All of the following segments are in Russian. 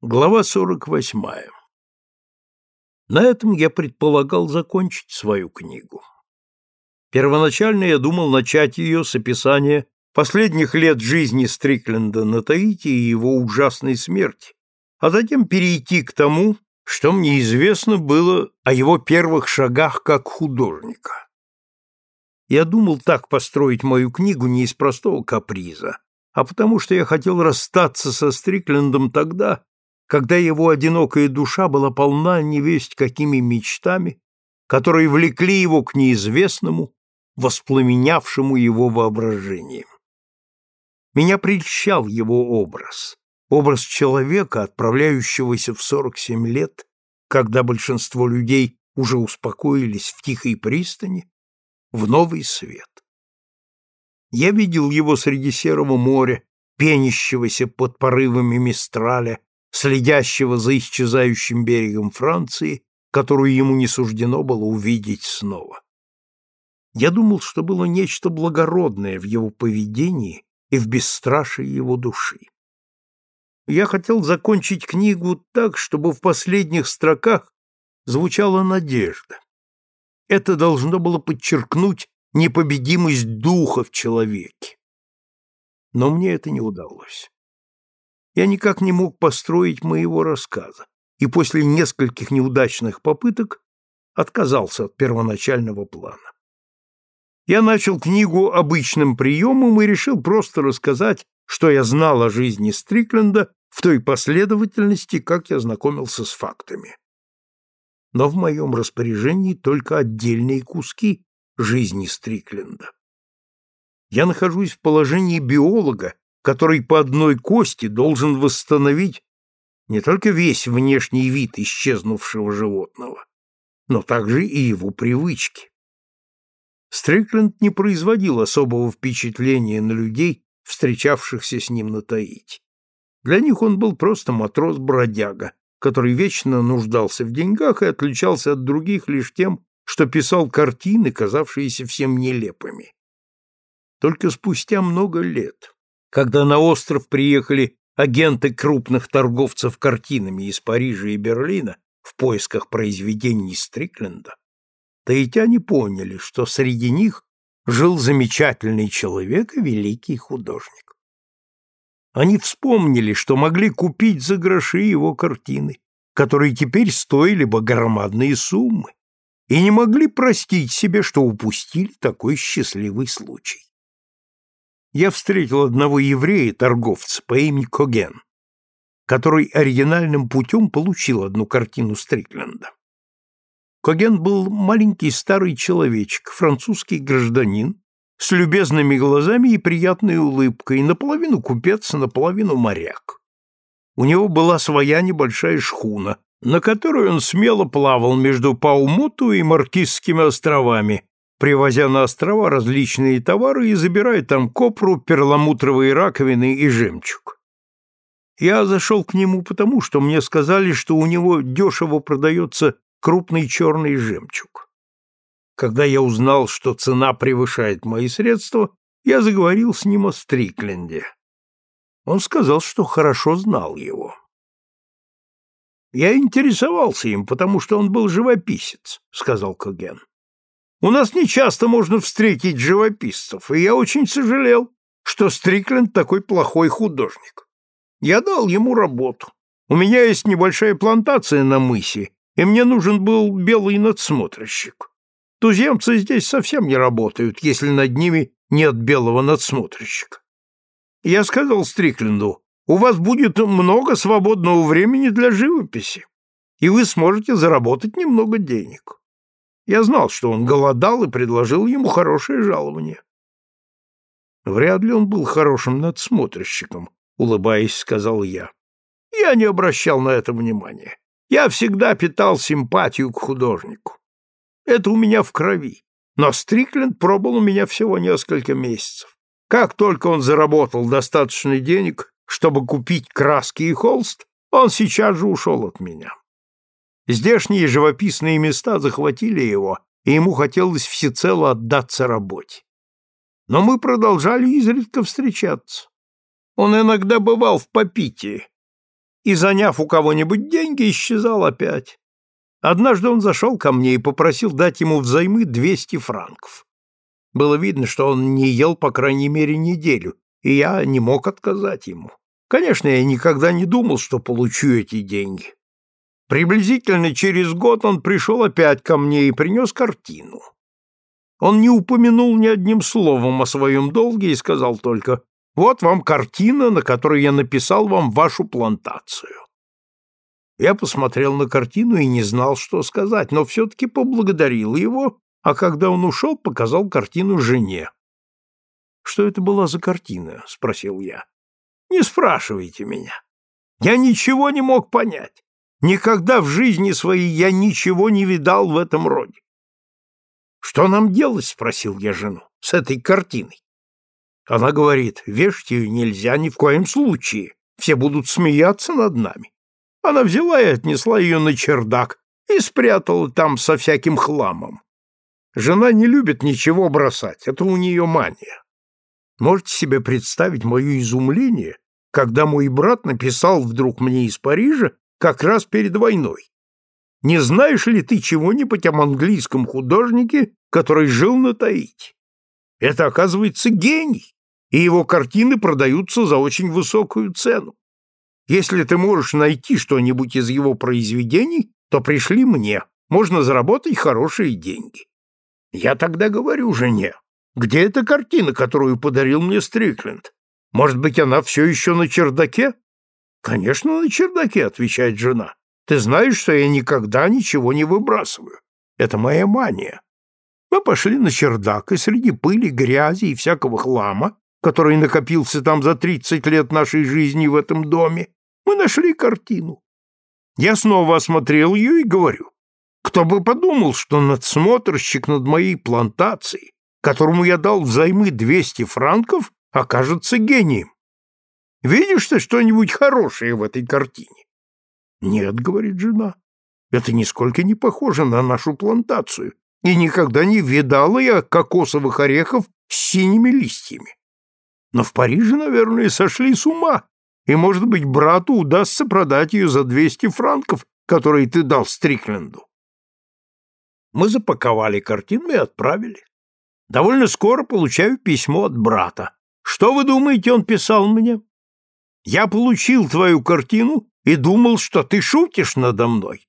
Глава 48. На этом я предполагал закончить свою книгу. Первоначально я думал начать ее с описания последних лет жизни Стрикленда на Таити и его ужасной смерти, а затем перейти к тому, что мне известно было о его первых шагах как художника. Я думал так построить мою книгу не из простого каприза, а потому что я хотел расстаться со Стриклендом тогда, когда его одинокая душа была полна невесть какими мечтами, которые влекли его к неизвестному, воспламенявшему его воображением. Меня прельщал его образ, образ человека, отправляющегося в 47 лет, когда большинство людей уже успокоились в тихой пристани, в новый свет. Я видел его среди серого моря, пенящегося под порывами мистраля, следящего за исчезающим берегом Франции, которую ему не суждено было увидеть снова. Я думал, что было нечто благородное в его поведении и в бесстрашии его души. Я хотел закончить книгу так, чтобы в последних строках звучала надежда. Это должно было подчеркнуть непобедимость духа в человеке. Но мне это не удалось я никак не мог построить моего рассказа, и после нескольких неудачных попыток отказался от первоначального плана. Я начал книгу обычным приемом и решил просто рассказать, что я знал о жизни Стрикленда в той последовательности, как я знакомился с фактами. Но в моем распоряжении только отдельные куски жизни Стрикленда. Я нахожусь в положении биолога, который по одной кости должен восстановить не только весь внешний вид исчезнувшего животного, но также и его привычки. Стрикленд не производил особого впечатления на людей, встречавшихся с ним на Таити. Для них он был просто матрос-бродяга, который вечно нуждался в деньгах и отличался от других лишь тем, что писал картины, казавшиеся всем нелепыми. Только спустя много лет, когда на остров приехали агенты крупных торговцев картинами из Парижа и Берлина в поисках произведений Стрикленда, таитяне поняли, что среди них жил замечательный человек и великий художник. Они вспомнили, что могли купить за гроши его картины, которые теперь стоили бы громадные суммы, и не могли простить себе, что упустили такой счастливый случай я встретил одного еврея, торговца по имени Коген, который оригинальным путем получил одну картину Стрикленда. Коген был маленький старый человечек, французский гражданин, с любезными глазами и приятной улыбкой, наполовину купец, наполовину моряк. У него была своя небольшая шхуна, на которой он смело плавал между Паумуту и Маркизскими островами, привозя на острова различные товары и забирая там копру, перламутровые раковины и жемчуг. Я зашел к нему потому, что мне сказали, что у него дешево продается крупный черный жемчуг. Когда я узнал, что цена превышает мои средства, я заговорил с ним о Стрикленде. Он сказал, что хорошо знал его. «Я интересовался им, потому что он был живописец», — сказал Коген. У нас нечасто можно встретить живописцев, и я очень сожалел, что Стрикленд такой плохой художник. Я дал ему работу. У меня есть небольшая плантация на мысе, и мне нужен был белый надсмотрщик. Туземцы здесь совсем не работают, если над ними нет белого надсмотрщика. Я сказал Стрикленду, у вас будет много свободного времени для живописи, и вы сможете заработать немного денег. Я знал, что он голодал и предложил ему хорошее жалование. Вряд ли он был хорошим надсмотрщиком, улыбаясь, сказал я. Я не обращал на это внимания. Я всегда питал симпатию к художнику. Это у меня в крови. Но Стрикленд пробыл у меня всего несколько месяцев. Как только он заработал достаточно денег, чтобы купить краски и холст, он сейчас же ушел от меня. Здешние живописные места захватили его, и ему хотелось всецело отдаться работе. Но мы продолжали изредка встречаться. Он иногда бывал в Попите, и, заняв у кого-нибудь деньги, исчезал опять. Однажды он зашел ко мне и попросил дать ему взаймы 200 франков. Было видно, что он не ел, по крайней мере, неделю, и я не мог отказать ему. Конечно, я никогда не думал, что получу эти деньги. Приблизительно через год он пришел опять ко мне и принес картину. Он не упомянул ни одним словом о своем долге и сказал только «Вот вам картина, на которой я написал вам вашу плантацию». Я посмотрел на картину и не знал, что сказать, но все-таки поблагодарил его, а когда он ушел, показал картину жене. «Что это была за картина?» — спросил я. «Не спрашивайте меня. Я ничего не мог понять. Никогда в жизни своей я ничего не видал в этом роде. «Что нам делать?» — спросил я жену. «С этой картиной?» Она говорит, вешать ее нельзя ни в коем случае. Все будут смеяться над нами. Она взяла и отнесла ее на чердак и спрятала там со всяким хламом. Жена не любит ничего бросать, это у нее мания. Можете себе представить мое изумление, когда мой брат написал вдруг мне из Парижа как раз перед войной. Не знаешь ли ты чего-нибудь о английском художнике, который жил на Таити? Это, оказывается, гений, и его картины продаются за очень высокую цену. Если ты можешь найти что-нибудь из его произведений, то пришли мне, можно заработать хорошие деньги. Я тогда говорю жене, где эта картина, которую подарил мне Стрикленд? Может быть, она все еще на чердаке? Конечно, на чердаке, отвечает жена. Ты знаешь, что я никогда ничего не выбрасываю. Это моя мания. Мы пошли на чердак, и среди пыли, грязи и всякого хлама, который накопился там за тридцать лет нашей жизни в этом доме, мы нашли картину. Я снова осмотрел ее и говорю, кто бы подумал, что надсмотрщик над моей плантацией, которому я дал взаймы двести франков, окажется гением. Видишь ты что-нибудь хорошее в этой картине? Нет, говорит жена, это нисколько не похоже на нашу плантацию, и никогда не видала я кокосовых орехов с синими листьями. Но в Париже, наверное, сошли с ума, и, может быть, брату удастся продать ее за двести франков, которые ты дал Стрикленду. Мы запаковали картину и отправили. Довольно скоро получаю письмо от брата. Что вы думаете, он писал мне? Я получил твою картину и думал, что ты шутишь надо мной.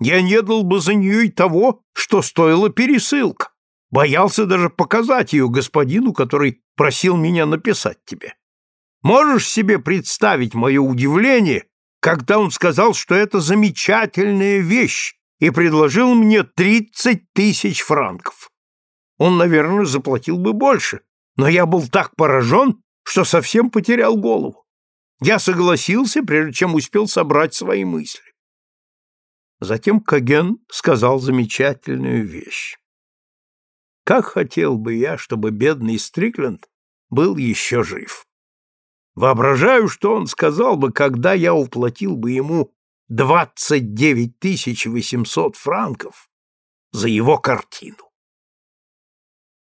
Я не дал бы за нее и того, что стоила пересылка. Боялся даже показать ее господину, который просил меня написать тебе. Можешь себе представить мое удивление, когда он сказал, что это замечательная вещь, и предложил мне тридцать тысяч франков. Он, наверное, заплатил бы больше, но я был так поражен, что совсем потерял голову. Я согласился, прежде чем успел собрать свои мысли. Затем Каген сказал замечательную вещь. Как хотел бы я, чтобы бедный Стрикленд был еще жив. Воображаю, что он сказал бы, когда я уплатил бы ему двадцать девять тысяч восемьсот франков за его картину.